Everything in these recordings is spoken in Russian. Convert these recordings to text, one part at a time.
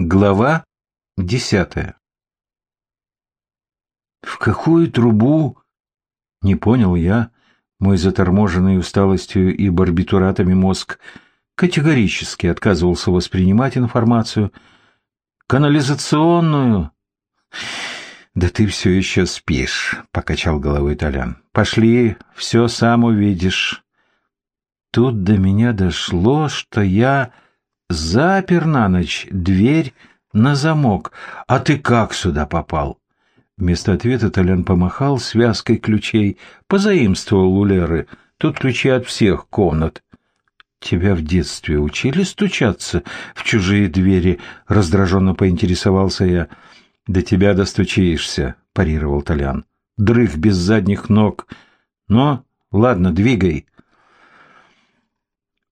Глава десятая В какую трубу? Не понял я. Мой заторможенный усталостью и барбитуратами мозг категорически отказывался воспринимать информацию. Канализационную. Да ты все еще спишь, покачал головой Толян. Пошли, все сам увидишь. Тут до меня дошло, что я запер на ночь дверь на замок. А ты как сюда попал? Вместо ответа Толян помахал связкой ключей, позаимствовал у Леры. Тут ключи от всех комнат. Тебя в детстве учили стучаться в чужие двери? Раздраженно поинтересовался я. До тебя достучишься, парировал Толян. Дрых без задних ног. Но, ладно, двигай.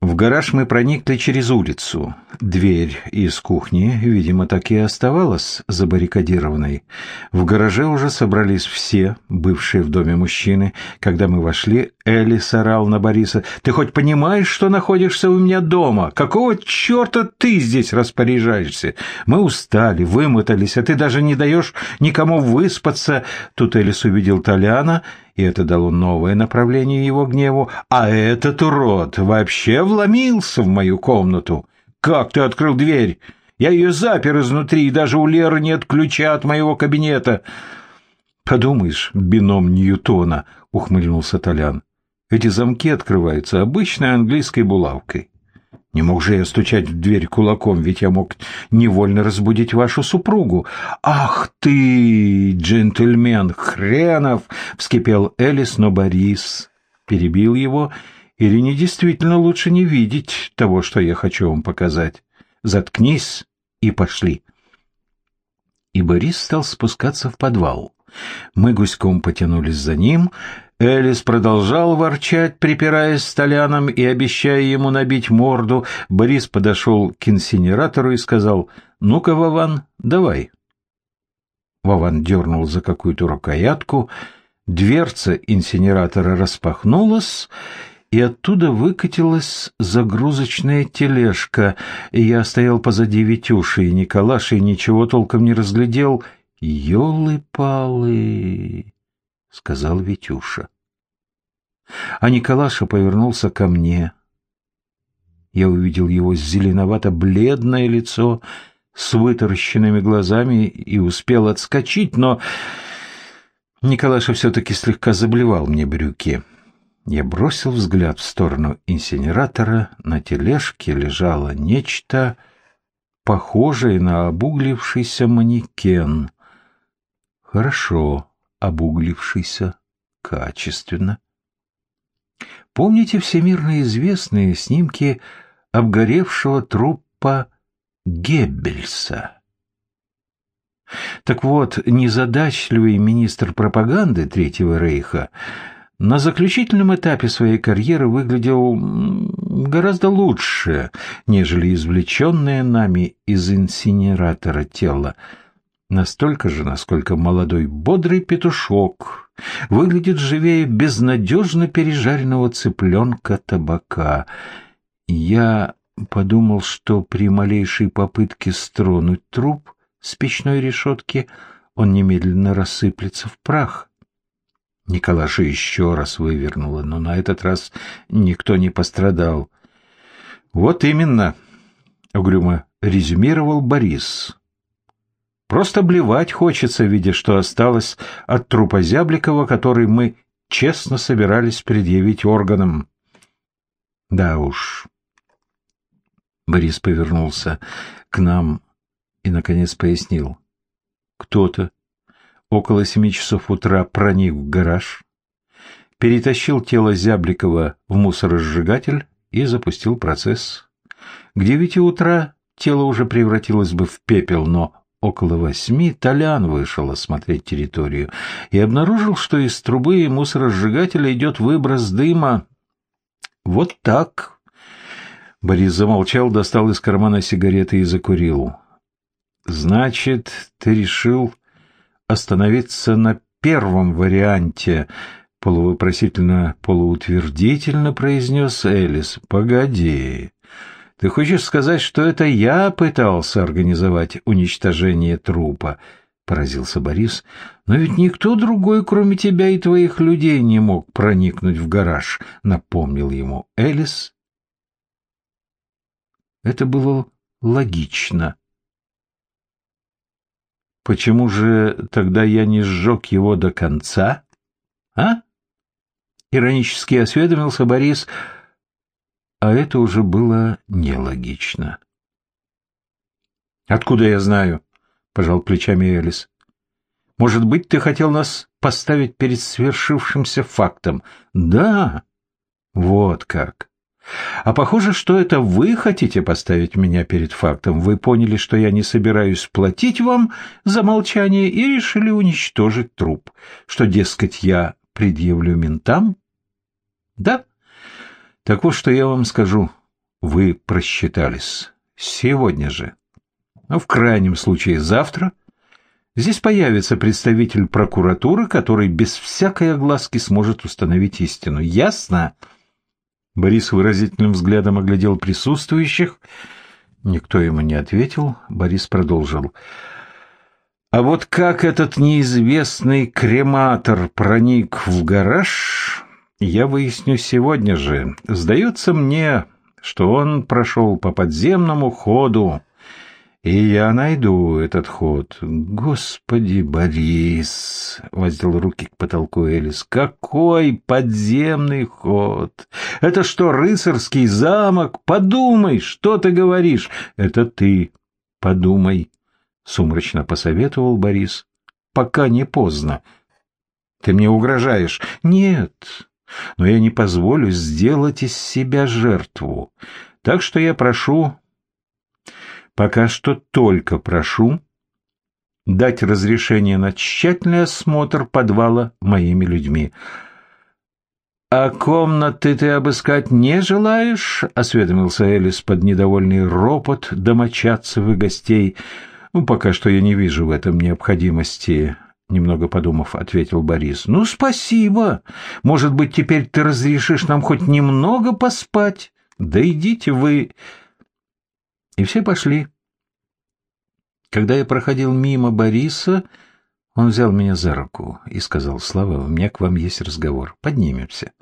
В гараж мы проникли через улицу. Дверь из кухни, видимо, так и оставалась забаррикадированной. В гараже уже собрались все, бывшие в доме мужчины. Когда мы вошли, Элис орал на Бориса. «Ты хоть понимаешь, что находишься у меня дома? Какого черта ты здесь распоряжаешься? Мы устали, вымотались, а ты даже не даешь никому выспаться». Тут Элис увидел Толяна и это дало новое направление его гневу. «А этот урод вообще вломился в мою комнату! Как ты открыл дверь? Я ее запер изнутри, и даже у Леры нет ключа от моего кабинета!» «Подумаешь, бином Ньютона!» — ухмыльнулся Толян. «Эти замки открываются обычной английской булавкой. Не мог же я стучать в дверь кулаком, ведь я мог невольно разбудить вашу супругу. Ах ты, джентльмен хренов! вскипел Элис, но Борис перебил его. Ирине действительно лучше не видеть того, что я хочу вам показать. Заткнись и пошли. И Борис стал спускаться в подвал. Мы гуськом потянулись за ним. Элис продолжал ворчать, припираясь с Толяном и обещая ему набить морду. Борис подошел к инсинератору и сказал, «Ну-ка, Вован, давай». Вован дернул за какую-то рукоятку, дверца инсинератора распахнулась, и оттуда выкатилась загрузочная тележка. Я стоял позади Витюши, и Николаши ничего толком не разглядел. «Елы-палы!» — сказал Витюша. А Николаша повернулся ко мне. Я увидел его зеленовато-бледное лицо с вытаращенными глазами и успел отскочить, но Николаша все-таки слегка заблевал мне брюки. Я бросил взгляд в сторону инсинератора. На тележке лежало нечто похожее на обуглившийся манекен. Хорошо обуглившийся, качественно. Помните всемирно известные снимки обгоревшего трупа Геббельса? Так вот, незадачливый министр пропаганды Третьего Рейха на заключительном этапе своей карьеры выглядел гораздо лучше, нежели извлеченное нами из инсинератора тело настолько же, насколько молодой бодрый петушок выглядит живее безнадежно пережаренного цыпленка табака. Я подумал, что при малейшей попытке стронуть труп с печной решетки он немедленно рассыплется в прах. Николаша еще раз вывернула, но на этот раз никто не пострадал. «Вот именно», — угрюмо резюмировал Борис. Просто блевать хочется, видя, что осталось от трупа Зябликова, который мы честно собирались предъявить органам. Да уж. Борис повернулся к нам и, наконец, пояснил. Кто-то около семи часов утра проник в гараж, перетащил тело Зябликова в мусоросжигатель и запустил процесс. К девяти утра тело уже превратилось бы в пепел, но около восьми Толян вышел осмотреть территорию и обнаружил, что из трубы и мусоросжигателя идет выброс дыма. Вот так. Борис замолчал, достал из кармана сигареты и закурил. Значит, ты решил остановиться на первом варианте, полувопросительно, полуутвердительно произнес Элис. Погоди. Ты хочешь сказать, что это я пытался организовать уничтожение трупа? Поразился Борис. Но ведь никто другой, кроме тебя и твоих людей, не мог проникнуть в гараж, напомнил ему Элис. Это было логично. Почему же тогда я не сжег его до конца? А? Иронически осведомился Борис, а это уже было нелогично. «Откуда я знаю?» — пожал плечами Элис. «Может быть, ты хотел нас поставить перед свершившимся фактом?» «Да, вот как. А похоже, что это вы хотите поставить меня перед фактом. Вы поняли, что я не собираюсь платить вам за молчание и решили уничтожить труп, что, дескать, я предъявлю ментам?» «Да?» Так вот, что я вам скажу. Вы просчитались. Сегодня же. Но в крайнем случае завтра здесь появится представитель прокуратуры, который без всякой огласки сможет установить истину. Ясно? Борис выразительным взглядом оглядел присутствующих. Никто ему не ответил. Борис продолжил. А вот как этот неизвестный крематор проник в гараж, я выясню сегодня же. Сдается мне, что он прошел по подземному ходу, и я найду этот ход. Господи, Борис, воздел руки к потолку Элис, какой подземный ход? Это что, рыцарский замок? Подумай, что ты говоришь? Это ты подумай, сумрачно посоветовал Борис. Пока не поздно. Ты мне угрожаешь? Нет, но я не позволю сделать из себя жертву. Так что я прошу, пока что только прошу, дать разрешение на тщательный осмотр подвала моими людьми. «А комнаты ты обыскать не желаешь?» — осведомился Элис под недовольный ропот домочадцев и гостей. «Ну, пока что я не вижу в этом необходимости немного подумав, ответил Борис. Ну, спасибо. Может быть, теперь ты разрешишь нам хоть немного поспать? Да идите вы. И все пошли. Когда я проходил мимо Бориса, он взял меня за руку и сказал, «Слава, у меня к вам есть разговор. Поднимемся».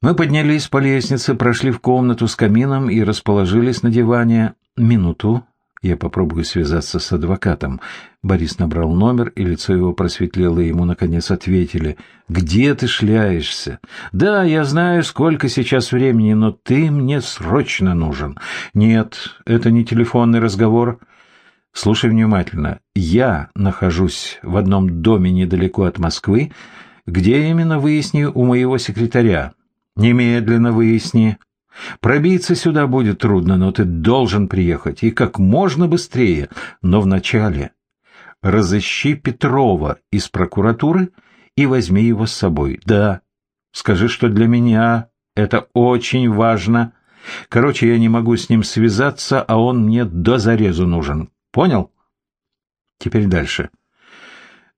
Мы поднялись по лестнице, прошли в комнату с камином и расположились на диване. Минуту я попробую связаться с адвокатом. Борис набрал номер, и лицо его просветлело, и ему, наконец, ответили. «Где ты шляешься?» «Да, я знаю, сколько сейчас времени, но ты мне срочно нужен». «Нет, это не телефонный разговор». «Слушай внимательно. Я нахожусь в одном доме недалеко от Москвы, где именно выясни у моего секретаря. Немедленно выясни». Пробиться сюда будет трудно, но ты должен приехать, и как можно быстрее. Но вначале разыщи Петрова из прокуратуры и возьми его с собой. Да, скажи, что для меня это очень важно. Короче, я не могу с ним связаться, а он мне до зарезу нужен. Понял? Теперь дальше.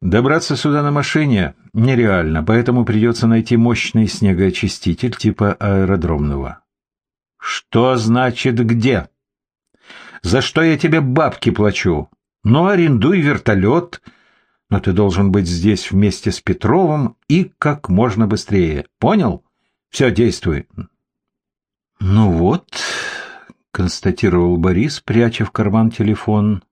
Добраться сюда на машине нереально, поэтому придется найти мощный снегоочиститель типа аэродромного. Что значит где? За что я тебе бабки плачу? Ну, арендуй вертолет. Но ты должен быть здесь вместе с Петровым и как можно быстрее. Понял? Все, действуй. Ну вот, констатировал Борис, пряча в карман телефон.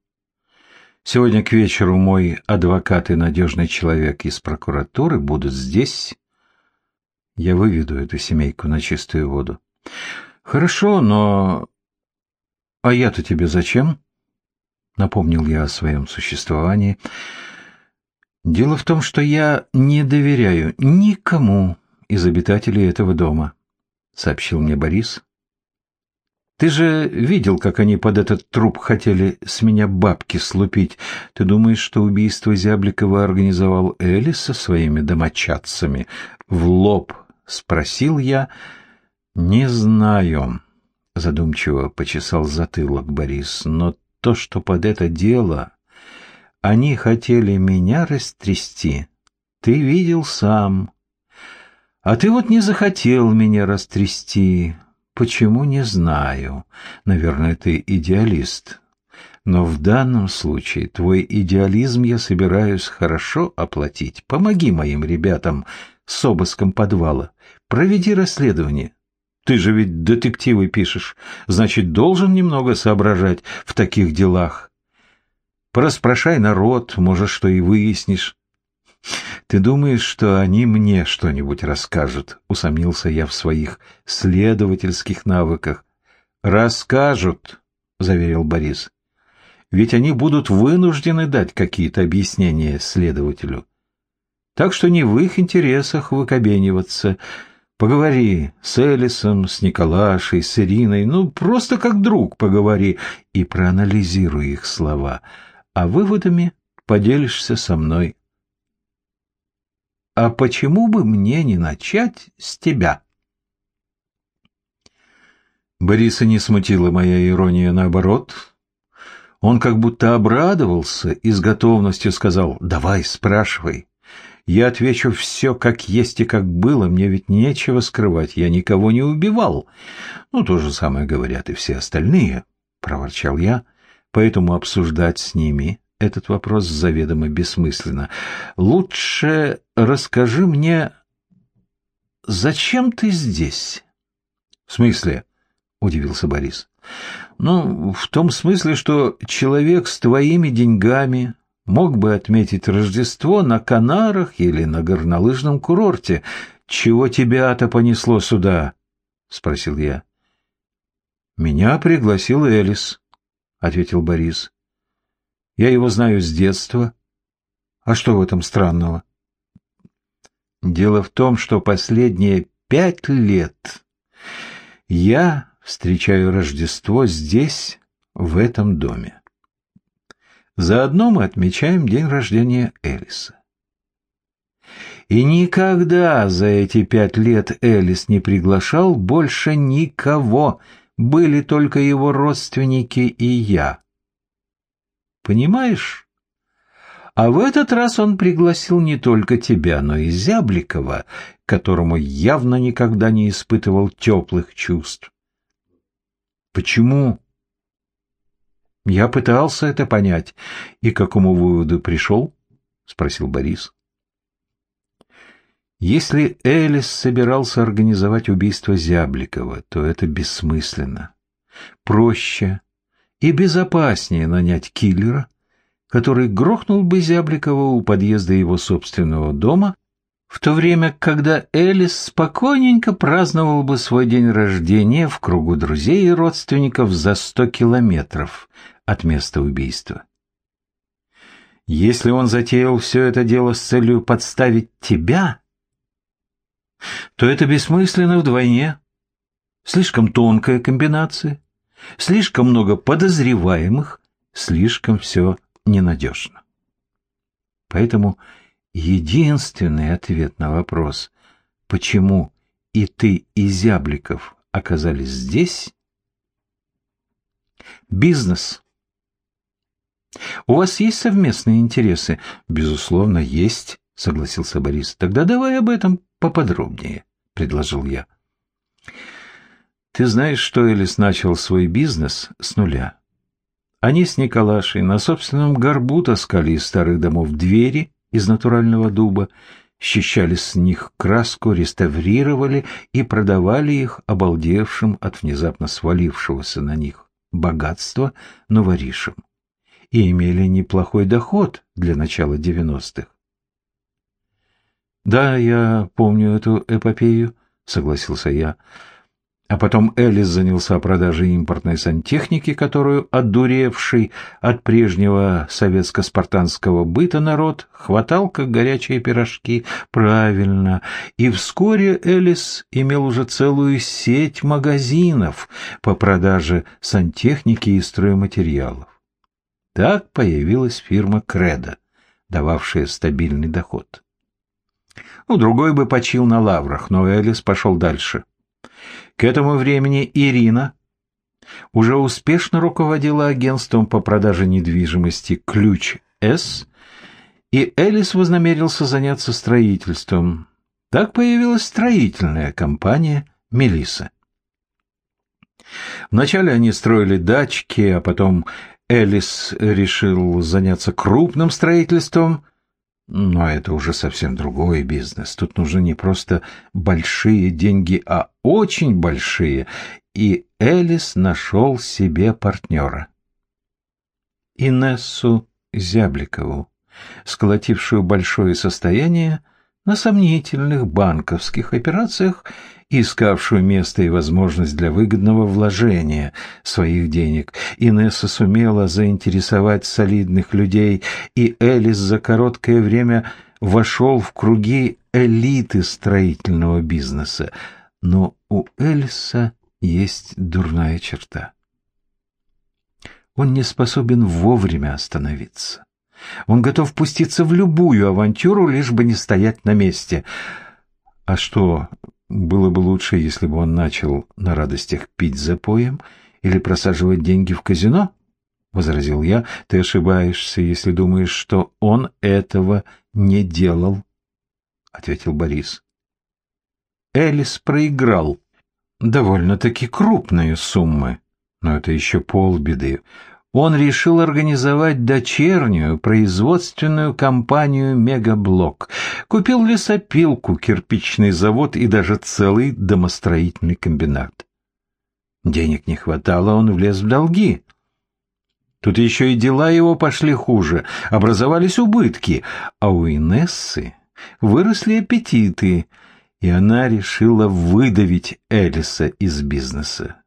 Сегодня к вечеру мой адвокат и надежный человек из прокуратуры будут здесь. Я выведу эту семейку на чистую воду. Хорошо, но... А я-то тебе зачем? Напомнил я о своем существовании. Дело в том, что я не доверяю никому из обитателей этого дома, сообщил мне Борис. Ты же видел, как они под этот труп хотели с меня бабки слупить. Ты думаешь, что убийство Зябликова организовал Элис со своими домочадцами? В лоб спросил я, — «Не знаю», — задумчиво почесал затылок Борис, «но то, что под это дело они хотели меня растрясти, ты видел сам. А ты вот не захотел меня растрясти, Почему, не знаю. Наверное, ты идеалист. Но в данном случае твой идеализм я собираюсь хорошо оплатить. Помоги моим ребятам с обыском подвала. Проведи расследование. Ты же ведь детективы пишешь, значит, должен немного соображать в таких делах. Пораспрашай народ, может, что и выяснишь. Ты думаешь, что они мне что-нибудь расскажут? Усомнился я в своих следовательских навыках. Расскажут, заверил Борис. Ведь они будут вынуждены дать какие-то объяснения следователю. Так что не в их интересах выкобениваться. Поговори с Элисом, с Николашей, с Ириной, ну, просто как друг поговори и проанализируй их слова, а выводами поделишься со мной. А почему бы мне не начать с тебя? Бориса не смутила моя ирония, наоборот. Он как будто обрадовался и с готовностью сказал «давай, спрашивай». Я отвечу все как есть и как было, мне ведь нечего скрывать, я никого не убивал. Ну, то же самое говорят и все остальные, — проворчал я, — поэтому обсуждать с ними этот вопрос заведомо бессмысленно. Лучше расскажи мне, зачем ты здесь? В смысле? — удивился Борис. Ну, в том смысле, что человек с твоими деньгами, мог бы отметить Рождество на Канарах или на горнолыжном курорте. Чего тебя-то понесло сюда? — спросил я. — Меня пригласил Элис, — ответил Борис. — Я его знаю с детства. А что в этом странного? Дело в том, что последние пять лет я встречаю Рождество здесь, в этом доме. Заодно мы отмечаем день рождения Элиса. И никогда за эти пять лет Элис не приглашал больше никого, были только его родственники и я. Понимаешь? А в этот раз он пригласил не только тебя, но и Зябликова, которому явно никогда не испытывал теплых чувств. Почему — Я пытался это понять. И к какому выводу пришел? — спросил Борис. Если Элис собирался организовать убийство Зябликова, то это бессмысленно. Проще и безопаснее нанять киллера, который грохнул бы Зябликова у подъезда его собственного дома, в то время, когда Элис спокойненько праздновал бы свой день рождения в кругу друзей и родственников за сто километров от места убийства. Если он затеял все это дело с целью подставить тебя, то это бессмысленно вдвойне. Слишком тонкая комбинация, слишком много подозреваемых, слишком все ненадежно. Поэтому единственный ответ на вопрос, почему и ты, и Зябликов оказались здесь, бизнес. У вас есть совместные интересы? Безусловно, есть, согласился Борис. Тогда давай об этом поподробнее, предложил я. Ты знаешь, что Элис начал свой бизнес с нуля? Они с Николашей на собственном горбу таскали из старых домов двери из натурального дуба, счищали с них краску, реставрировали и продавали их обалдевшим от внезапно свалившегося на них богатства новоришам и имели неплохой доход для начала девяностых. «Да, я помню эту эпопею», — согласился я. А потом Элис занялся продажей импортной сантехники, которую отдуревший от прежнего советско-спартанского быта народ хватал, как горячие пирожки. Правильно. И вскоре Элис имел уже целую сеть магазинов по продаже сантехники и стройматериалов. Так появилась фирма «Кредо», дававшая стабильный доход. Ну, другой бы почил на лаврах, но Элис пошел дальше. К этому времени Ирина уже успешно руководила агентством по продаже недвижимости «Ключ-С», и Элис вознамерился заняться строительством. Так появилась строительная компания «Мелисса». Вначале они строили дачки, а потом Элис решил заняться крупным строительством. Но это уже совсем другой бизнес. Тут нужны не просто большие деньги, а очень большие. И Элис нашел себе партнера. Инессу Зябликову, сколотившую большое состояние на сомнительных банковских операциях искавшую место и возможность для выгодного вложения своих денег. Инесса сумела заинтересовать солидных людей, и Элис за короткое время вошел в круги элиты строительного бизнеса. Но у Элиса есть дурная черта. Он не способен вовремя остановиться. Он готов пуститься в любую авантюру, лишь бы не стоять на месте. А что, было бы лучше, если бы он начал на радостях пить запоем или просаживать деньги в казино, — возразил я. — Ты ошибаешься, если думаешь, что он этого не делал, — ответил Борис. Элис проиграл довольно-таки крупные суммы, но это еще полбеды он решил организовать дочернюю производственную компанию «Мегаблок». Купил лесопилку, кирпичный завод и даже целый домостроительный комбинат. Денег не хватало, он влез в долги. Тут еще и дела его пошли хуже, образовались убытки, а у Инессы выросли аппетиты, и она решила выдавить Элиса из бизнеса.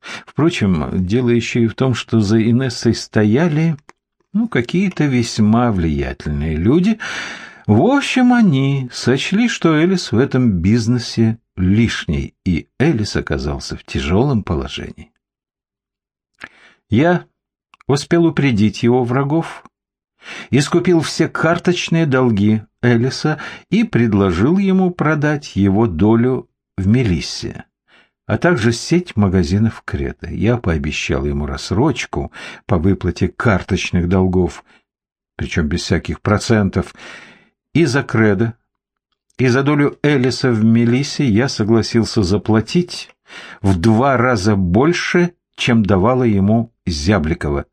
Впрочем, дело еще и в том, что за Инессой стояли ну, какие-то весьма влиятельные люди. В общем, они сочли, что Элис в этом бизнесе лишний, и Элис оказался в тяжелом положении. Я успел упредить его врагов, искупил все карточные долги Элиса и предложил ему продать его долю в Мелиссе а также сеть магазинов Крета. Я пообещал ему рассрочку по выплате карточных долгов, причем без всяких процентов, и за Кредо, и за долю Элиса в Мелисе я согласился заплатить в два раза больше, чем давала ему Зябликова.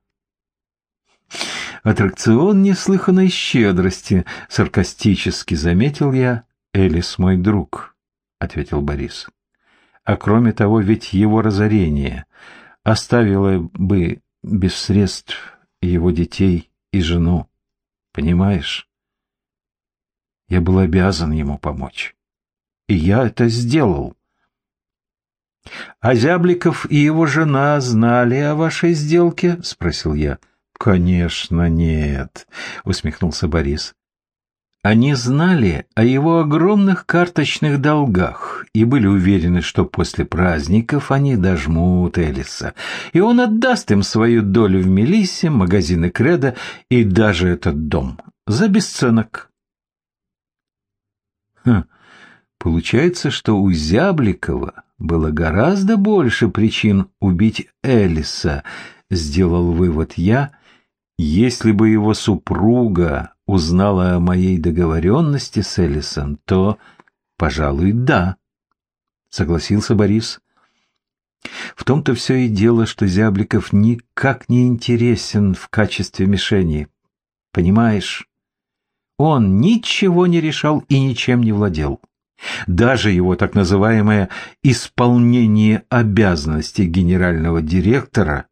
Аттракцион неслыханной щедрости, саркастически заметил я. Элис мой друг, — ответил Борис. А кроме того, ведь его разорение оставило бы без средств его детей и жену. Понимаешь? Я был обязан ему помочь. И я это сделал. — А Зябликов и его жена знали о вашей сделке? — спросил я. — Конечно, нет, — усмехнулся Борис. Они знали о его огромных карточных долгах и были уверены, что после праздников они дожмут Элиса, и он отдаст им свою долю в Мелиссе, магазины Кредо и даже этот дом за бесценок. Хм, получается, что у Зябликова было гораздо больше причин убить Элиса, сделал вывод я, если бы его супруга узнала о моей договоренности с Эллисон, то, пожалуй, да, — согласился Борис. В том-то все и дело, что Зябликов никак не интересен в качестве мишени. Понимаешь? Он ничего не решал и ничем не владел. Даже его так называемое «исполнение обязанностей генерального директора»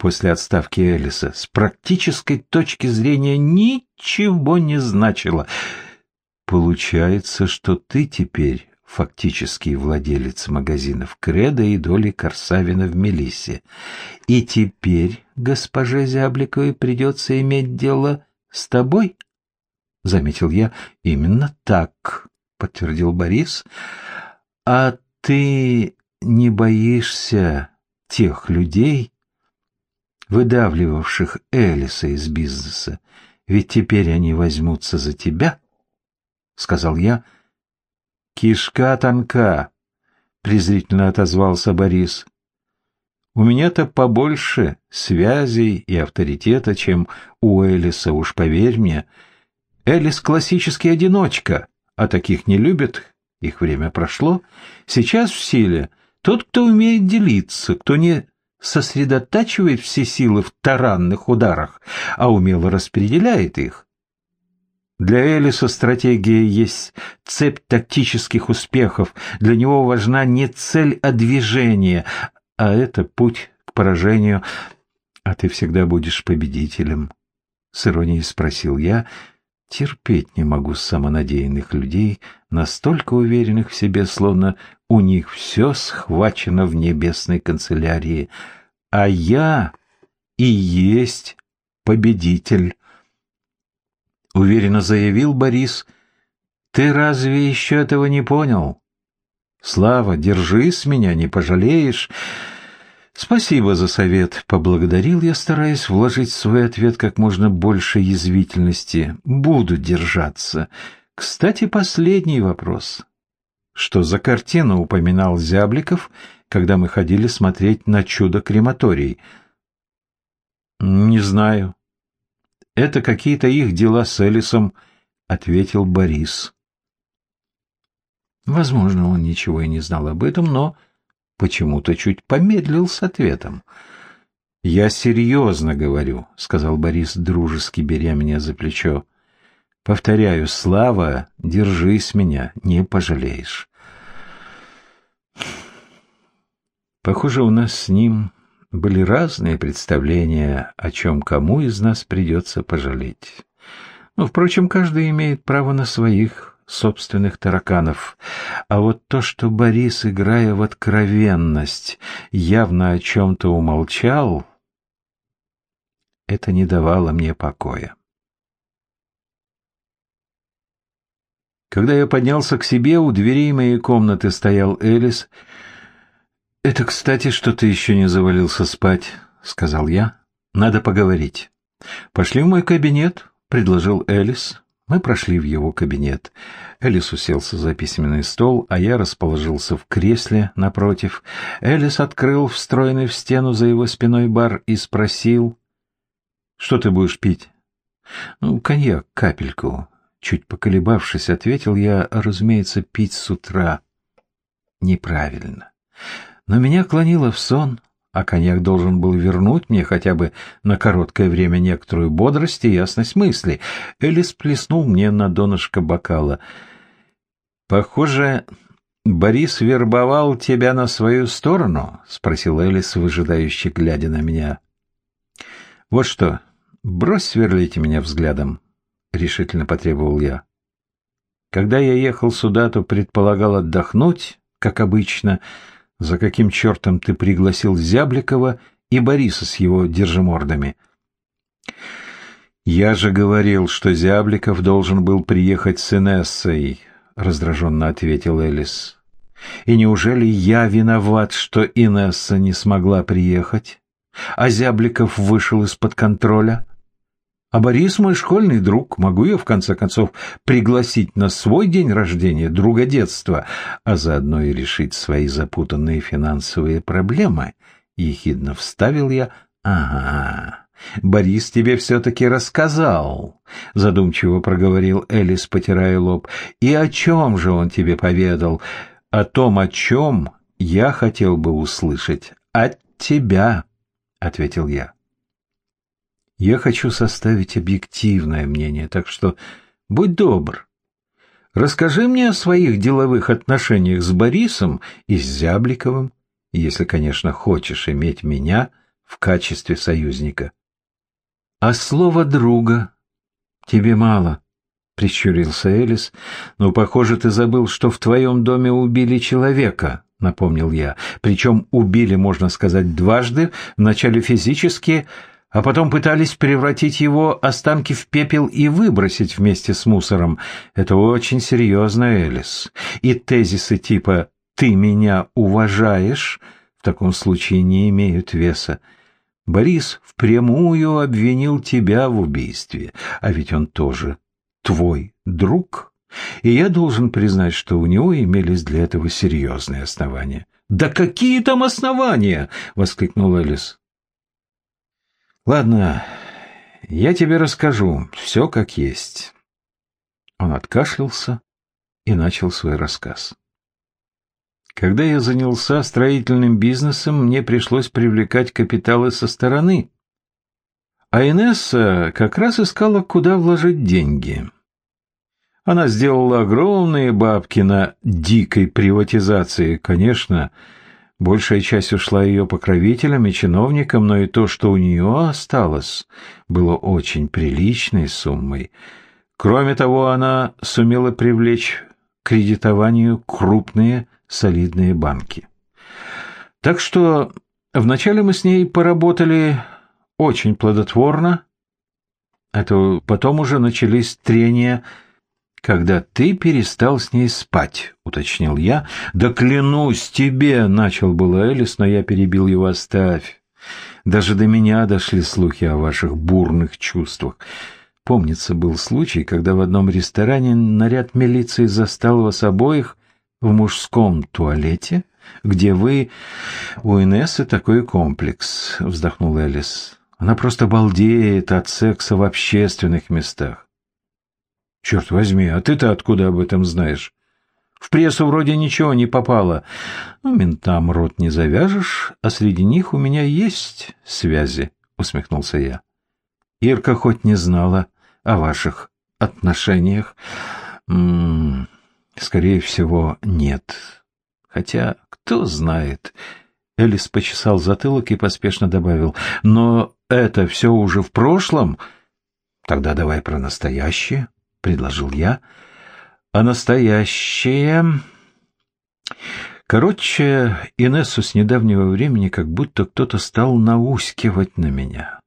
после отставки Элиса с практической точки зрения ничего не значило. Получается, что ты теперь фактический владелец магазинов Кредо и доли Корсавина в Мелиссе. И теперь госпоже Зябликовой придется иметь дело с тобой? — заметил я. — Именно так, — подтвердил Борис. — А ты не боишься тех людей, выдавливавших Элиса из бизнеса. Ведь теперь они возьмутся за тебя, — сказал я. — Кишка тонка, — презрительно отозвался Борис. — У меня-то побольше связей и авторитета, чем у Элиса, уж поверь мне. Элис — классический одиночка, а таких не любят, их время прошло. Сейчас в силе Тот, кто умеет делиться, кто не сосредотачивает все силы в таранных ударах, а умело распределяет их. Для Элиса стратегия есть цепь тактических успехов. Для него важна не цель, а движение, а это путь к поражению. А ты всегда будешь победителем, — с иронией спросил я. Терпеть не могу самонадеянных людей, настолько уверенных в себе, словно у них все схвачено в небесной канцелярии. А я и есть победитель. — уверенно заявил Борис. «Ты разве еще этого не понял? Слава, держись меня, не пожалеешь». «Спасибо за совет», — поблагодарил я, стараясь вложить в свой ответ как можно больше язвительности. «Буду держаться. Кстати, последний вопрос. Что за картину упоминал Зябликов, когда мы ходили смотреть на чудо-крематорий?» «Не знаю», это какие-то их дела с Элисом, ответил Борис. Возможно, он ничего и не знал об этом, но почему-то чуть помедлил с ответом. «Я серьезно говорю», — сказал Борис, дружески беря меня за плечо. «Повторяю, Слава, держись меня, не пожалеешь». Похоже, у нас с ним были разные представления, о чем кому из нас придется пожалеть. Но, впрочем, каждый имеет право на своих собственных тараканов. А вот то, что Борис, играя в откровенность, явно о чем-то умолчал, это не давало мне покоя. Когда я поднялся к себе, у дверей моей комнаты стоял Элис — «Это, кстати, что ты еще не завалился спать», — сказал я. «Надо поговорить». «Пошли в мой кабинет», — предложил Элис. Мы прошли в его кабинет. Элис уселся за письменный стол, а я расположился в кресле напротив. Элис открыл встроенный в стену за его спиной бар и спросил, «Что ты будешь пить?» «Ну, коньяк, капельку». Чуть поколебавшись, ответил я, разумеется, пить с утра. Неправильно но меня клонило в сон, а коньяк должен был вернуть мне хотя бы на короткое время некоторую бодрость и ясность мысли. Элис плеснул мне на донышко бокала. «Похоже, Борис вербовал тебя на свою сторону?» — спросил Элис, выжидающий, глядя на меня. «Вот что, брось сверлить меня взглядом», — решительно потребовал я. «Когда я ехал сюда, то предполагал отдохнуть, как обычно, — за каким чертом ты пригласил Зябликова и Бориса с его держимордами? Я же говорил, что Зябликов должен был приехать с Инессой, раздраженно ответил Элис. И неужели я виноват, что Инесса не смогла приехать, а Зябликов вышел из-под контроля? А Борис мой школьный друг, могу я, в конце концов, пригласить на свой день рождения друга детства, а заодно и решить свои запутанные финансовые проблемы? Ехидно вставил я. Ага, Борис тебе все-таки рассказал, задумчиво проговорил Элис, потирая лоб. И о чем же он тебе поведал? О том, о чем я хотел бы услышать от тебя, ответил я. Я хочу составить объективное мнение, так что будь добр. Расскажи мне о своих деловых отношениях с Борисом и с Зябликовым, если, конечно, хочешь иметь меня в качестве союзника. А слово «друга» тебе мало, — прищурился Элис. Но, похоже, ты забыл, что в твоем доме убили человека, — напомнил я. Причем убили, можно сказать, дважды, вначале физически, а потом пытались превратить его останки в пепел и выбросить вместе с мусором. Это очень серьезно, Элис. И тезисы типа «ты меня уважаешь» в таком случае не имеют веса. Борис впрямую обвинил тебя в убийстве, а ведь он тоже твой друг. И я должен признать, что у него имелись для этого серьезные основания. «Да какие там основания?» — воскликнул Элис. Ладно, я тебе расскажу все как есть. Он откашлялся и начал свой рассказ. Когда я занялся строительным бизнесом, мне пришлось привлекать капиталы со стороны. А Инесса как раз искала, куда вложить деньги. Она сделала огромные бабки на дикой приватизации. Конечно, большая часть ушла ее покровителям и чиновникам, но и то, что у нее осталось, было очень приличной суммой. Кроме того, она сумела привлечь к кредитованию крупные солидные банки. Так что вначале мы с ней поработали очень плодотворно, Это потом уже начались трения когда ты перестал с ней спать, — уточнил я. — Да клянусь тебе, — начал было Элис, но я перебил его, — оставь. Даже до меня дошли слухи о ваших бурных чувствах. Помнится, был случай, когда в одном ресторане наряд милиции застал вас обоих в мужском туалете, где вы... У Инессы такой комплекс, — вздохнул Элис. Она просто балдеет от секса в общественных местах. Черт возьми, а ты-то откуда об этом знаешь? В прессу вроде ничего не попало. Ну, ментам рот не завяжешь, а среди них у меня есть связи, усмехнулся я. Ирка хоть не знала о ваших отношениях. М -м, скорее всего, нет. Хотя, кто знает. Элис почесал затылок и поспешно добавил. Но это все уже в прошлом. Тогда давай про настоящее. — предложил я. «А настоящее...» Короче, Инессу с недавнего времени как будто кто-то стал наускивать на меня.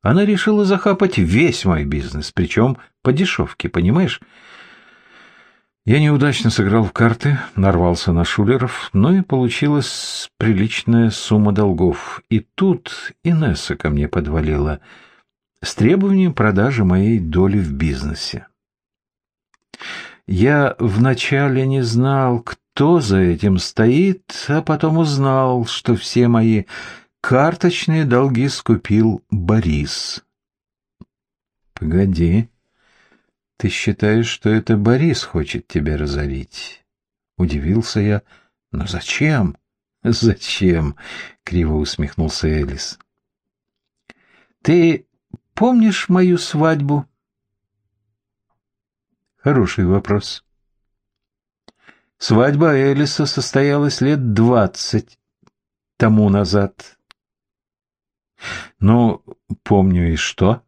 Она решила захапать весь мой бизнес, причем по дешевке, понимаешь? Я неудачно сыграл в карты, нарвался на шулеров, но и получилась приличная сумма долгов. И тут Инесса ко мне подвалила — с требованием продажи моей доли в бизнесе. Я вначале не знал, кто за этим стоит, а потом узнал, что все мои карточные долги скупил Борис. Погоди. Ты считаешь, что это Борис хочет тебя разорить? Удивился я. Но зачем? Зачем? Криво усмехнулся Элис. Ты Помнишь мою свадьбу? Хороший вопрос. Свадьба Элиса состоялась лет двадцать тому назад. Ну, помню и что.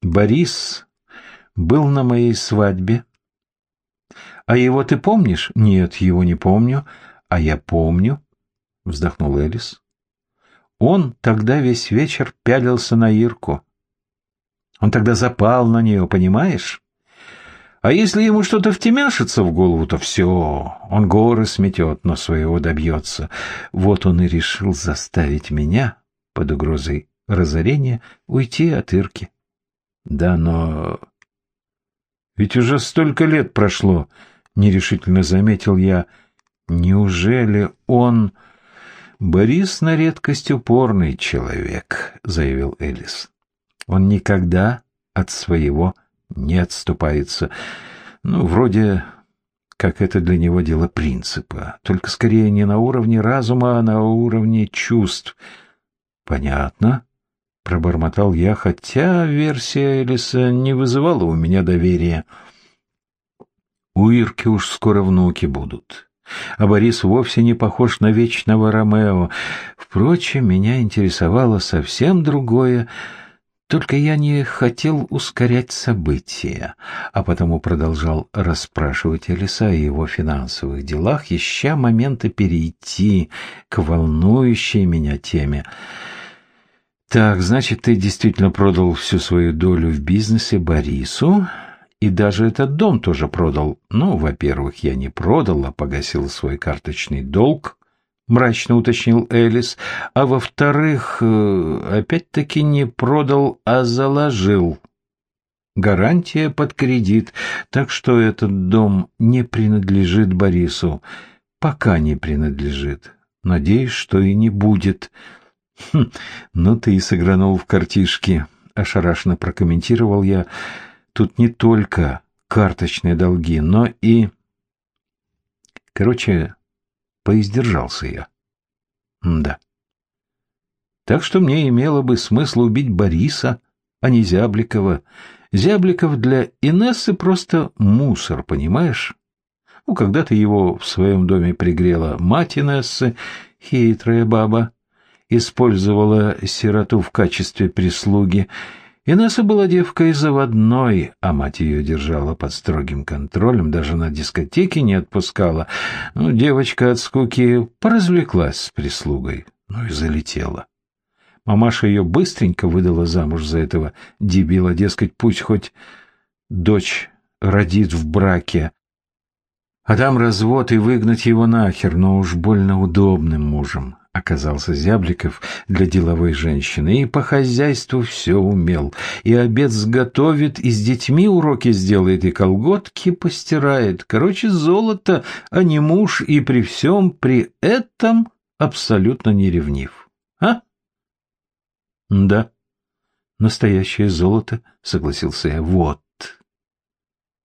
Борис был на моей свадьбе. А его ты помнишь? Нет, его не помню. А я помню, вздохнул Элис. Он тогда весь вечер пялился на Ирку. Он тогда запал на нее, понимаешь? А если ему что-то втемяшится в голову, то все, он горы сметет, но своего добьется. Вот он и решил заставить меня, под угрозой разорения, уйти от Ирки. Да, но... Ведь уже столько лет прошло, нерешительно заметил я. Неужели он... «Борис на редкость упорный человек», — заявил Элис. «Он никогда от своего не отступается. Ну, вроде как это для него дело принципа, только скорее не на уровне разума, а на уровне чувств». «Понятно», — пробормотал я, хотя версия Элиса не вызывала у меня доверия. «У Ирки уж скоро внуки будут» а Борис вовсе не похож на вечного Ромео. Впрочем, меня интересовало совсем другое, только я не хотел ускорять события, а потому продолжал расспрашивать Элиса о его финансовых делах, ища момента перейти к волнующей меня теме. «Так, значит, ты действительно продал всю свою долю в бизнесе Борису?» И даже этот дом тоже продал. Ну, во-первых, я не продал, а погасил свой карточный долг, мрачно уточнил Элис. А во-вторых, э, опять-таки не продал, а заложил. Гарантия под кредит, так что этот дом не принадлежит Борису. Пока не принадлежит. Надеюсь, что и не будет. Хм, ну ты и сыгранул в картишки, ошарашенно прокомментировал я. Тут не только карточные долги, но и... Короче, поиздержался я. да. Так что мне имело бы смысл убить Бориса, а не Зябликова. Зябликов для Инессы просто мусор, понимаешь? Ну, когда-то его в своем доме пригрела мать Инессы, хитрая баба, использовала сироту в качестве прислуги. Инесса была девкой заводной, а мать ее держала под строгим контролем, даже на дискотеке не отпускала. Ну, девочка от скуки поразвлеклась с прислугой, ну и залетела. Мамаша ее быстренько выдала замуж за этого дебила, дескать, пусть хоть дочь родит в браке, а там развод и выгнать его нахер, но уж больно удобным мужем оказался Зябликов для деловой женщины, и по хозяйству все умел, и обед сготовит, и с детьми уроки сделает, и колготки постирает. Короче, золото, а не муж, и при всем при этом абсолютно не ревнив. А? Да, настоящее золото, согласился я. Вот.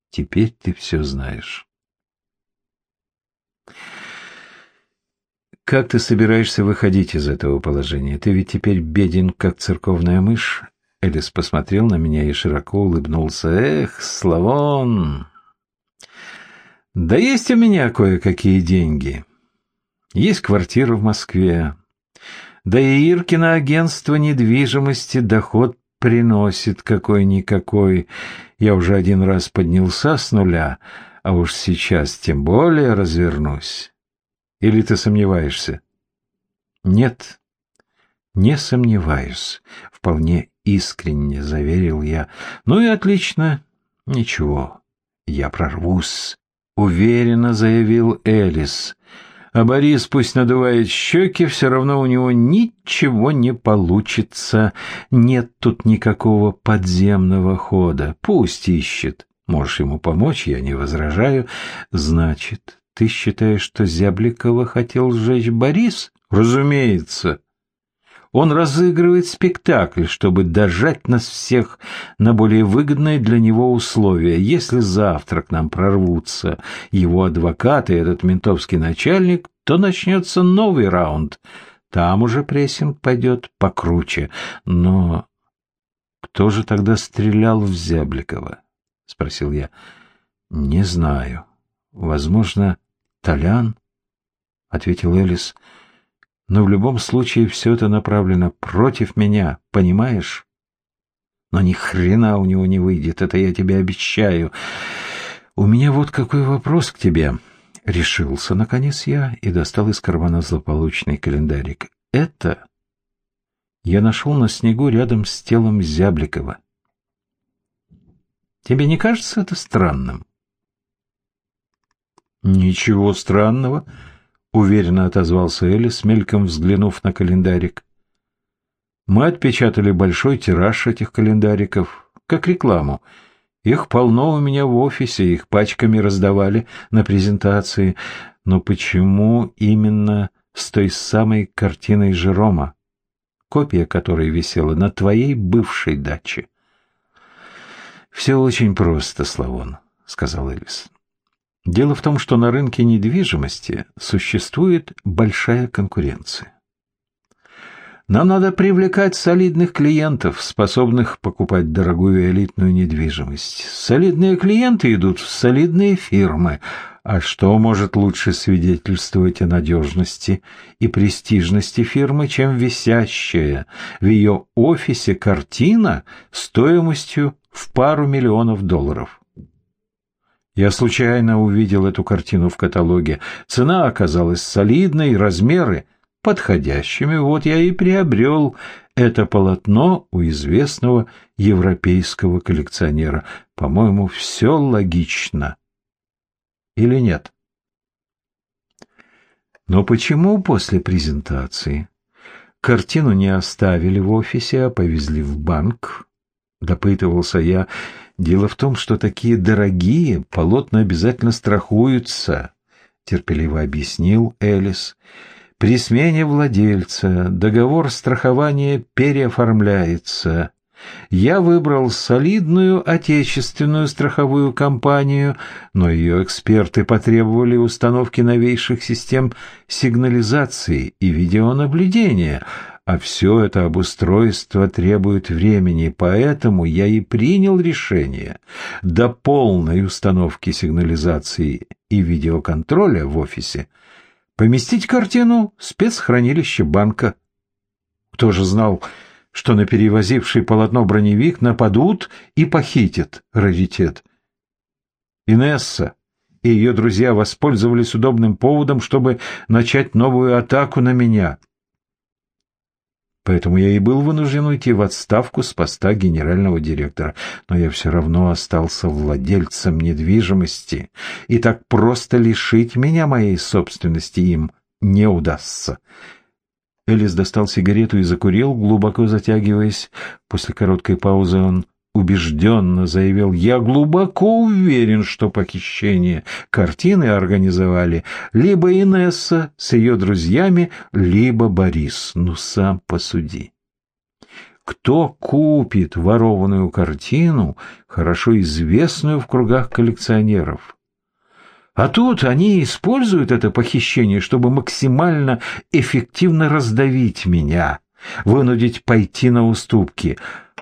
Теперь ты все знаешь. Как ты собираешься выходить из этого положения? Ты ведь теперь беден, как церковная мышь. Элис посмотрел на меня и широко улыбнулся. Эх, Славон! Да есть у меня кое-какие деньги. Есть квартира в Москве, да и Иркино агентство недвижимости доход приносит какой-никакой. Я уже один раз поднялся с нуля, а уж сейчас тем более развернусь. Или ты сомневаешься? Нет, не сомневаюсь, вполне искренне заверил я. Ну и отлично, ничего, я прорвусь, уверенно заявил Элис. А Борис пусть надувает щеки, все равно у него ничего не получится. Нет тут никакого подземного хода. Пусть ищет. Можешь ему помочь, я не возражаю. Значит, ты считаешь, что Зябликова хотел сжечь Борис? Разумеется. Он разыгрывает спектакль, чтобы дожать нас всех на более выгодные для него условия. Если завтра к нам прорвутся его адвокаты и этот ментовский начальник, то начнется новый раунд. Там уже прессинг пойдет покруче. Но кто же тогда стрелял в Зябликова? — спросил я. — Не знаю. Возможно, Толян? — ответил Элис. — но в любом случае все это направлено против меня, понимаешь? Но ни хрена у него не выйдет, это я тебе обещаю. У меня вот какой вопрос к тебе. Решился, наконец, я и достал из кармана злополучный календарик. Это я нашел на снегу рядом с телом Зябликова. Тебе не кажется это странным? Ничего странного, — уверенно отозвался Элис, мельком взглянув на календарик. Мы отпечатали большой тираж этих календариков, как рекламу. Их полно у меня в офисе, их пачками раздавали на презентации. Но почему именно с той самой картиной Жерома, копия которой висела на твоей бывшей даче? «Все очень просто, Славон», — сказал Элис. Дело в том, что на рынке недвижимости существует большая конкуренция. Нам надо привлекать солидных клиентов, способных покупать дорогую элитную недвижимость. Солидные клиенты идут в солидные фирмы. А что может лучше свидетельствовать о надежности и престижности фирмы, чем висящая в ее офисе картина стоимостью в пару миллионов долларов? Я случайно увидел эту картину в каталоге. Цена оказалась солидной, размеры подходящими. Вот я и приобрел это полотно у известного европейского коллекционера. По-моему, все логично. Или нет? Но почему после презентации картину не оставили в офисе, а повезли в банк? Допытывался я Дело в том, что такие дорогие полотна обязательно страхуются, терпеливо объяснил Элис. При смене владельца договор страхования переоформляется. Я выбрал солидную отечественную страховую компанию, но ее эксперты потребовали установки новейших систем сигнализации и видеонаблюдения, а все это обустройство требует времени, поэтому я и принял решение до полной установки сигнализации и видеоконтроля в офисе поместить картину в спецхранилище банка. Кто же знал, что на перевозивший полотно броневик нападут и похитят раритет. Инесса и ее друзья воспользовались удобным поводом, чтобы начать новую атаку на меня. Поэтому я и был вынужден уйти в отставку с поста генерального директора, но я все равно остался владельцем недвижимости, и так просто лишить меня моей собственности им не удастся. Элис достал сигарету и закурил, глубоко затягиваясь. После короткой паузы он убежденно заявил, «Я глубоко уверен, что похищение картины организовали либо Инесса с ее друзьями, либо Борис. Ну, сам посуди». Кто купит ворованную картину, хорошо известную в кругах коллекционеров? А тут они используют это похищение, чтобы максимально эффективно раздавить меня, вынудить пойти на уступки.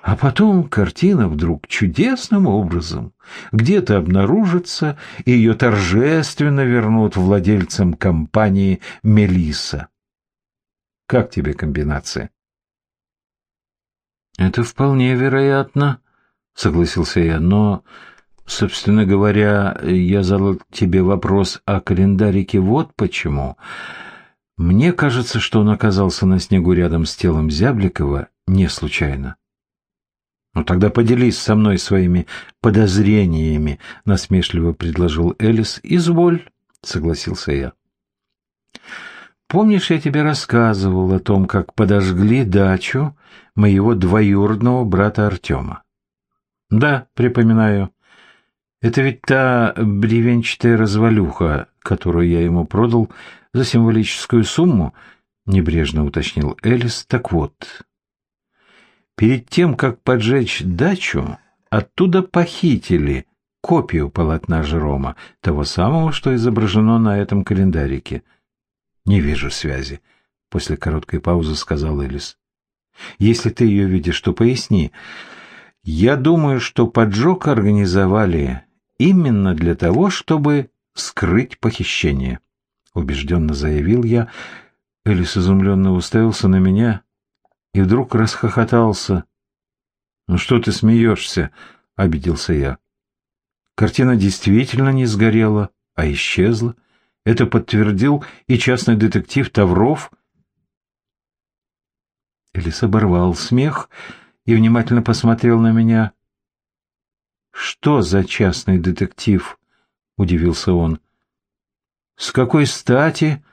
А потом картина вдруг чудесным образом где-то обнаружится, и ее торжественно вернут владельцам компании «Мелисса». Как тебе комбинация? Это вполне вероятно, согласился я, но Собственно говоря, я задал тебе вопрос о календарике вот почему. Мне кажется, что он оказался на снегу рядом с телом Зябликова не случайно. «Ну тогда поделись со мной своими подозрениями», — насмешливо предложил Элис. «Изволь», — согласился я. «Помнишь, я тебе рассказывал о том, как подожгли дачу моего двоюродного брата Артема?» «Да, припоминаю. Это ведь та бревенчатая развалюха, которую я ему продал за символическую сумму, небрежно уточнил Элис. Так вот, перед тем, как поджечь дачу, оттуда похитили копию полотна Жерома, того самого, что изображено на этом календарике. Не вижу связи, после короткой паузы сказал Элис. Если ты ее видишь, то поясни. Я думаю, что поджог организовали именно для того, чтобы скрыть похищение, убежденно заявил я. Элис изумленно уставился на меня и вдруг расхохотался. «Ну что ты смеешься?» — обиделся я. Картина действительно не сгорела, а исчезла. Это подтвердил и частный детектив Тавров. Элис оборвал смех и внимательно посмотрел на меня. «Что за частный детектив?» — удивился он. «С какой стати?»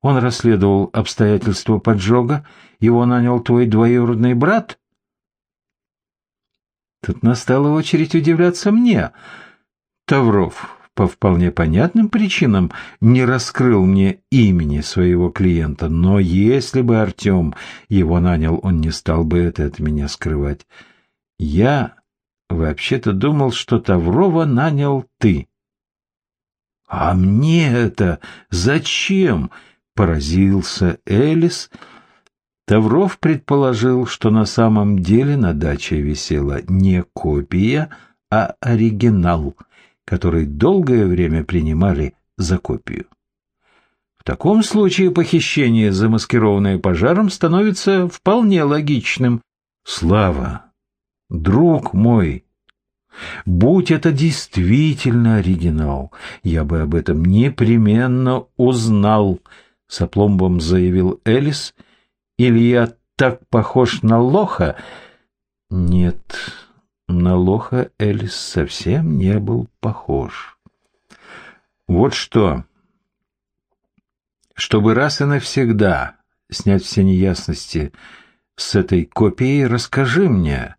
Он расследовал обстоятельства поджога, его нанял твой двоюродный брат? Тут настала очередь удивляться мне. Тавров по вполне понятным причинам не раскрыл мне имени своего клиента, но если бы Артем его нанял, он не стал бы это от меня скрывать. Я Вообще-то думал, что Таврова нанял ты. — А мне это зачем? — поразился Элис. Тавров предположил, что на самом деле на даче висела не копия, а оригинал, который долгое время принимали за копию. В таком случае похищение, замаскированное пожаром, становится вполне логичным. Слава Друг мой, будь это действительно оригинал, я бы об этом непременно узнал, — с заявил Элис. Или я так похож на лоха? Нет, на лоха Элис совсем не был похож. Вот что. Чтобы раз и навсегда снять все неясности с этой копией, расскажи мне,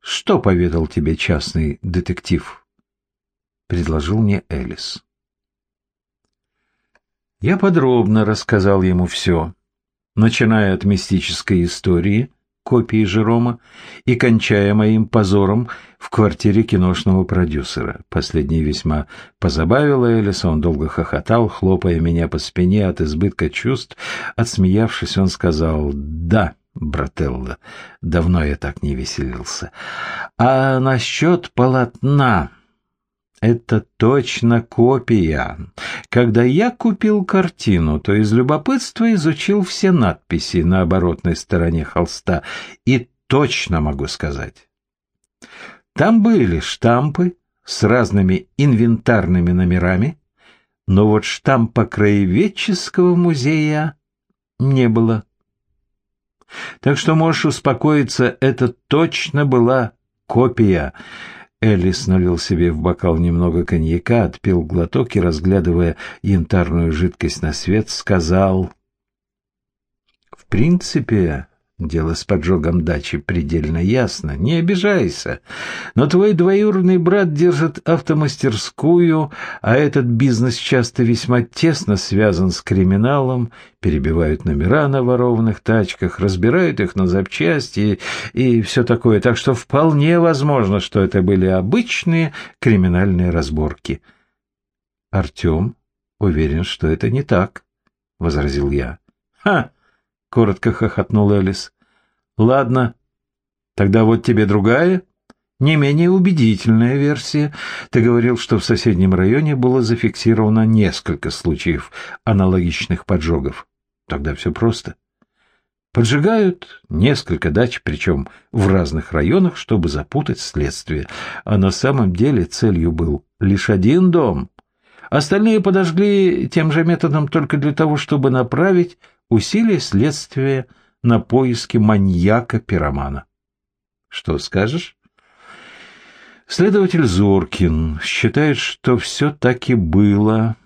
«Что поведал тебе частный детектив?» — предложил мне Элис. Я подробно рассказал ему все, начиная от мистической истории копии Жерома и кончая моим позором в квартире киношного продюсера. Последний весьма позабавило Элиса, он долго хохотал, хлопая меня по спине от избытка чувств. Отсмеявшись, он сказал «Да». Брателло, давно я так не веселился. А насчет полотна... Это точно копия. Когда я купил картину, то из любопытства изучил все надписи на оборотной стороне холста и точно могу сказать. Там были штампы с разными инвентарными номерами, но вот штампа краеведческого музея не было. Так что можешь успокоиться, это точно была копия. Элис налил себе в бокал немного коньяка, отпил глоток и, разглядывая янтарную жидкость на свет, сказал... «В принципе, Дело с поджогом дачи предельно ясно. Не обижайся. Но твой двоюродный брат держит автомастерскую, а этот бизнес часто весьма тесно связан с криминалом, перебивают номера на ворованных тачках, разбирают их на запчасти и, и все такое. Так что вполне возможно, что это были обычные криминальные разборки. Артем уверен, что это не так, — возразил я. — Ха! — коротко хохотнул Элис. «Ладно, тогда вот тебе другая, не менее убедительная версия. Ты говорил, что в соседнем районе было зафиксировано несколько случаев аналогичных поджогов. Тогда все просто. Поджигают несколько дач, причем в разных районах, чтобы запутать следствие. А на самом деле целью был лишь один дом. Остальные подожгли тем же методом только для того, чтобы направить усилия следствия на поиски маньяка-пиромана. Что скажешь? Следователь Зоркин считает, что все так и было.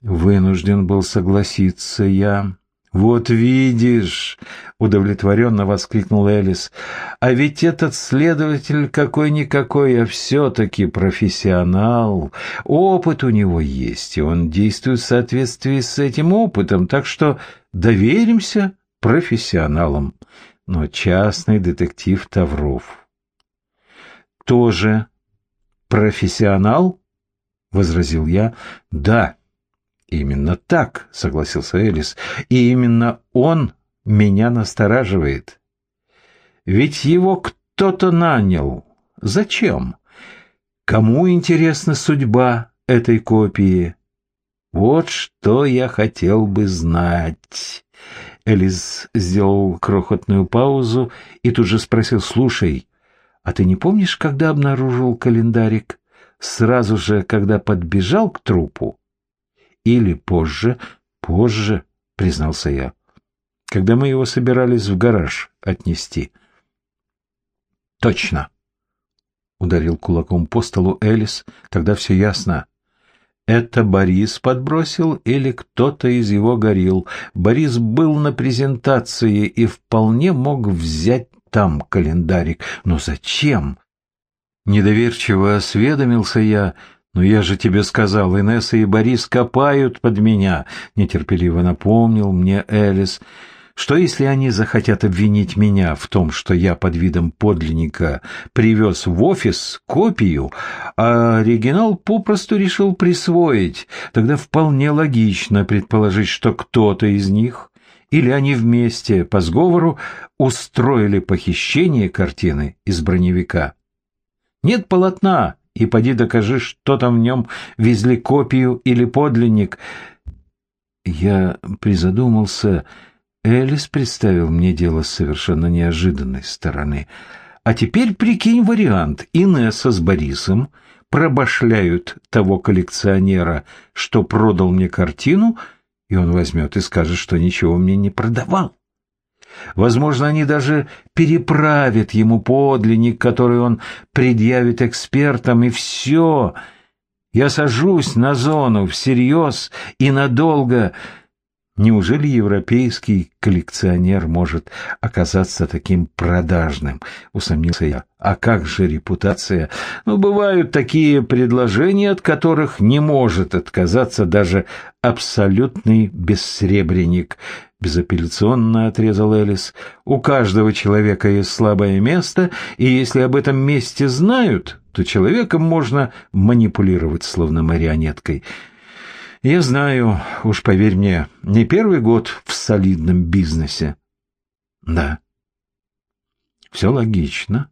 Вынужден был согласиться я. «Вот видишь!» — удовлетворенно воскликнул Элис. «А ведь этот следователь какой-никакой, а все-таки профессионал. Опыт у него есть, и он действует в соответствии с этим опытом, так что доверимся профессионалам. Но частный детектив Тавров тоже профессионал?» — возразил я. «Да». «Именно так», — согласился Элис, — «и именно он меня настораживает. Ведь его кто-то нанял. Зачем? Кому интересна судьба этой копии? Вот что я хотел бы знать». Элис сделал крохотную паузу и тут же спросил, «Слушай, а ты не помнишь, когда обнаружил календарик? Сразу же, когда подбежал к трупу?» Или позже, позже, признался я, когда мы его собирались в гараж отнести. Точно, ударил кулаком по столу Элис, тогда все ясно. Это Борис подбросил или кто-то из его горил. Борис был на презентации и вполне мог взять там календарик. Но зачем? Недоверчиво осведомился я, «Но я же тебе сказал, Инесса и Борис копают под меня», — нетерпеливо напомнил мне Элис. «Что, если они захотят обвинить меня в том, что я под видом подлинника привез в офис копию, а оригинал попросту решил присвоить? Тогда вполне логично предположить, что кто-то из них...» или они вместе по сговору устроили похищение картины из броневика. Нет полотна, и поди докажи, что там в нем везли копию или подлинник. Я призадумался. Элис представил мне дело с совершенно неожиданной стороны. А теперь прикинь вариант. Инесса с Борисом пробашляют того коллекционера, что продал мне картину, и он возьмет и скажет, что ничего мне не продавал. Возможно, они даже переправят ему подлинник, который он предъявит экспертам, и все. Я сажусь на зону всерьез и надолго. Неужели европейский коллекционер может оказаться таким продажным? Усомнился я. А как же репутация? Ну, бывают такие предложения, от которых не может отказаться даже абсолютный бессребренник. Безапелляционно отрезал Элис. У каждого человека есть слабое место, и если об этом месте знают, то человеком можно манипулировать словно марионеткой. Я знаю, уж поверь мне, не первый год в солидном бизнесе. Да. Все логично.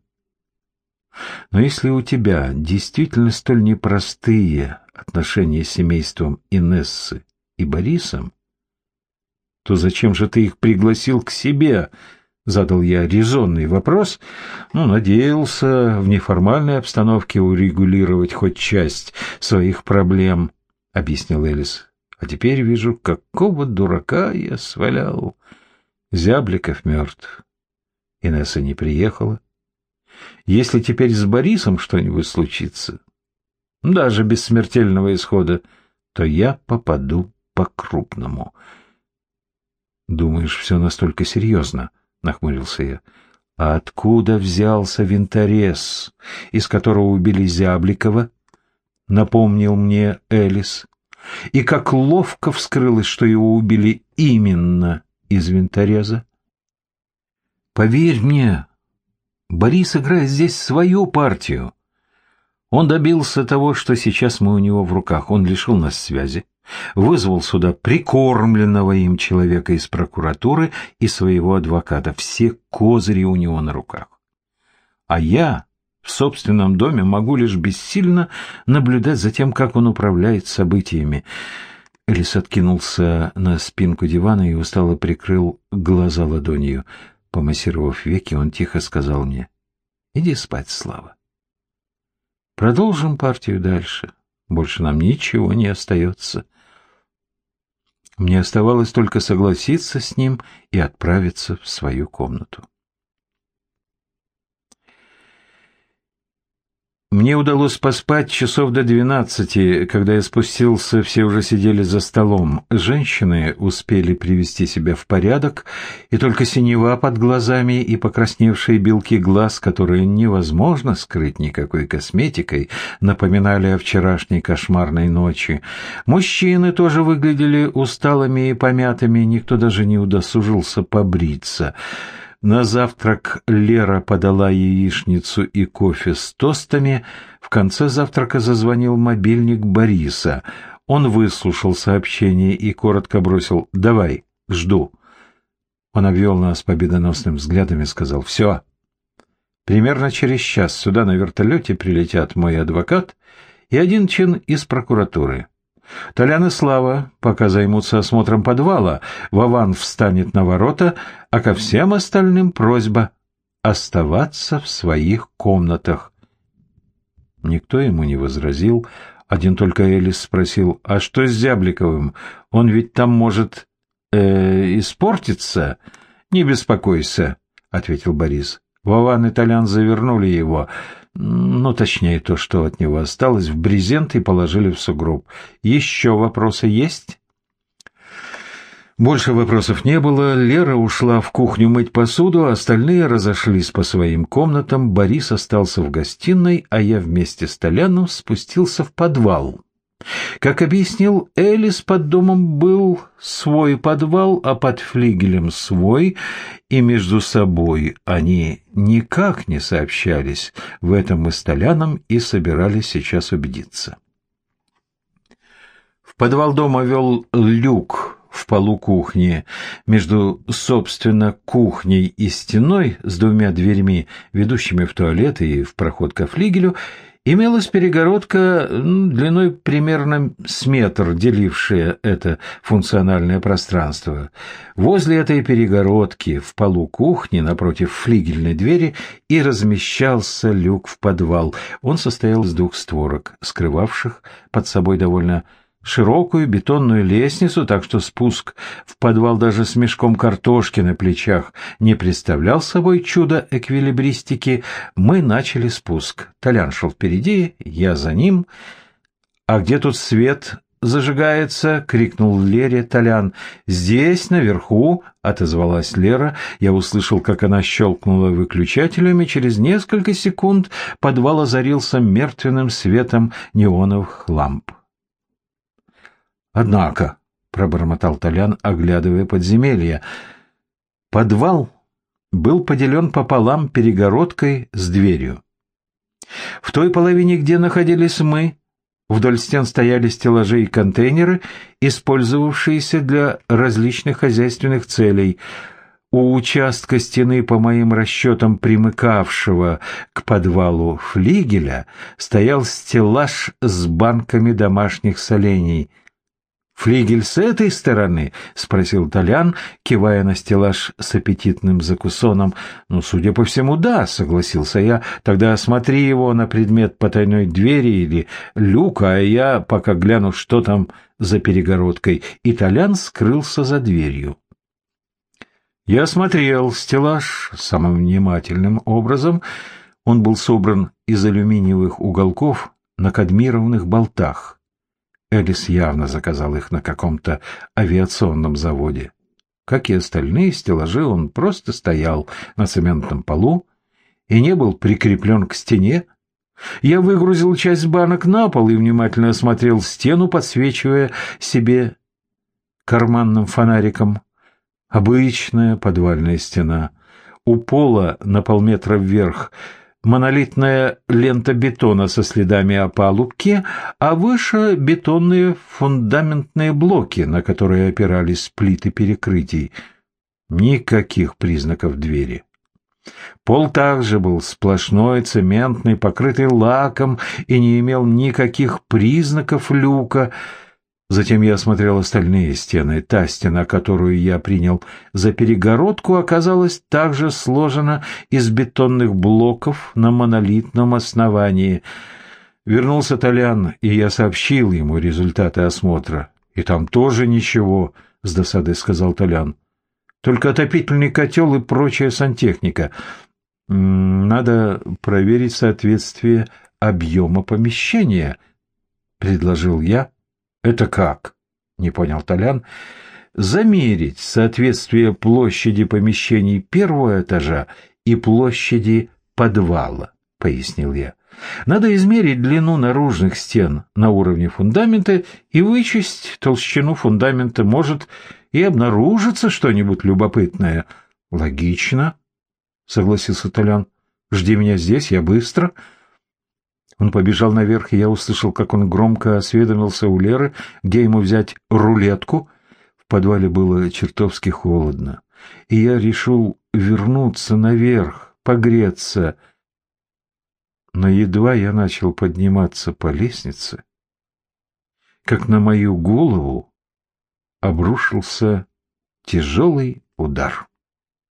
Но если у тебя действительно столь непростые отношения с семейством Инессы и Борисом, то зачем же ты их пригласил к себе? Задал я резонный вопрос, ну, надеялся в неформальной обстановке урегулировать хоть часть своих проблем объяснил Элис. А теперь вижу, какого дурака я свалял. Зябликов мертв. Инесса не приехала. Если теперь с Борисом что-нибудь случится, даже без смертельного исхода, то я попаду по-крупному. Думаешь, все настолько серьезно? Нахмурился я. А откуда взялся винторез, из которого убили Зябликова — напомнил мне Элис. И как ловко вскрылось, что его убили именно из винтореза. Поверь мне, Борис играет здесь свою партию. Он добился того, что сейчас мы у него в руках. Он лишил нас связи, вызвал сюда прикормленного им человека из прокуратуры и своего адвоката. Все козыри у него на руках. А я в собственном доме могу лишь бессильно наблюдать за тем, как он управляет событиями. Элис откинулся на спинку дивана и устало прикрыл глаза ладонью. Помассировав веки, он тихо сказал мне, «Иди спать, Слава. Продолжим партию дальше. Больше нам ничего не остается». Мне оставалось только согласиться с ним и отправиться в свою комнату. Мне удалось поспать часов до двенадцати. Когда я спустился, все уже сидели за столом. Женщины успели привести себя в порядок, и только синева под глазами и покрасневшие белки глаз, которые невозможно скрыть никакой косметикой, напоминали о вчерашней кошмарной ночи. Мужчины тоже выглядели усталыми и помятыми, никто даже не удосужился побриться. На завтрак Лера подала яичницу и кофе с тостами. В конце завтрака зазвонил мобильник Бориса. Он выслушал сообщение и коротко бросил «Давай, жду». Он обвел нас победоносным взглядом и сказал «Все». Примерно через час сюда на вертолете прилетят мой адвокат и один чин из прокуратуры. Толян и Слава пока займутся осмотром подвала, Вован встанет на ворота, а ко всем остальным просьба оставаться в своих комнатах. Никто ему не возразил, один только Элис спросил, а что с Зябликовым? Он ведь там может э, испортиться? Не беспокойся, — ответил Борис. Вован и Толян завернули его — ну, точнее, то, что от него осталось, в брезент и положили в сугроб. Еще вопросы есть? Больше вопросов не было. Лера ушла в кухню мыть посуду, остальные разошлись по своим комнатам. Борис остался в гостиной, а я вместе с Толяном спустился в подвал. Как объяснил Элис, под домом был свой подвал, а под флигелем свой, и между собой они никак не сообщались. В этом мы с Толяном и собирались сейчас убедиться. В подвал дома вел люк в полу кухни. Между, собственно, кухней и стеной с двумя дверьми, ведущими в туалет и в проход ко флигелю, Имелась перегородка длиной примерно с метр, делившая это функциональное пространство. Возле этой перегородки в полу кухни напротив флигельной двери и размещался люк в подвал. Он состоял из двух створок, скрывавших под собой довольно широкую бетонную лестницу, так что спуск в подвал даже с мешком картошки на плечах не представлял собой чудо эквилибристики, мы начали спуск. Толян шел впереди, я за ним. «А где тут свет?» — зажигается!» — крикнул Лере Толян. «Здесь, наверху!» — отозвалась Лера. Я услышал, как она щелкнула выключателями. Через несколько секунд подвал озарился мертвенным светом неоновых ламп. «Однако», — пробормотал Толян, оглядывая подземелье, — «подвал был поделен пополам перегородкой с дверью. В той половине, где находились мы, вдоль стен стояли стеллажи и контейнеры, использовавшиеся для различных хозяйственных целей. У участка стены, по моим расчетам, примыкавшего к подвалу флигеля, стоял стеллаж с банками домашних солений — «Флигель с этой стороны?» — спросил Толян, кивая на стеллаж с аппетитным закусоном. «Ну, судя по всему, да», — согласился я. «Тогда осмотри его на предмет потайной двери или люка, а я пока гляну, что там за перегородкой». И Толян скрылся за дверью. Я осмотрел стеллаж самым внимательным образом. Он был собран из алюминиевых уголков на кадмированных болтах. Элис явно заказал их на каком-то авиационном заводе. Как и остальные стеллажи, он просто стоял на цементном полу и не был прикреплен к стене. Я выгрузил часть банок на пол и внимательно осмотрел стену, подсвечивая себе карманным фонариком. Обычная подвальная стена. У пола на полметра вверх — монолитная лента бетона со следами опалубки, а выше бетонные фундаментные блоки, на которые опирались плиты перекрытий. Никаких признаков двери. Пол также был сплошной, цементный, покрытый лаком и не имел никаких признаков люка — Затем я осмотрел остальные стены. Та стена, которую я принял за перегородку, оказалась также сложена из бетонных блоков на монолитном основании. Вернулся Толян, и я сообщил ему результаты осмотра. «И там тоже ничего», — с досадой сказал Толян. «Только отопительный котел и прочая сантехника. Надо проверить соответствие объема помещения», — предложил я, «Это как?» — не понял Толян. «Замерить соответствие площади помещений первого этажа и площади подвала», — пояснил я. «Надо измерить длину наружных стен на уровне фундамента и вычесть толщину фундамента. Может, и обнаружится что-нибудь любопытное». «Логично», — согласился Толян. «Жди меня здесь, я быстро». Он побежал наверх, и я услышал, как он громко осведомился у Леры, где ему взять рулетку. В подвале было чертовски холодно, и я решил вернуться наверх, погреться. Но едва я начал подниматься по лестнице, как на мою голову обрушился тяжелый удар.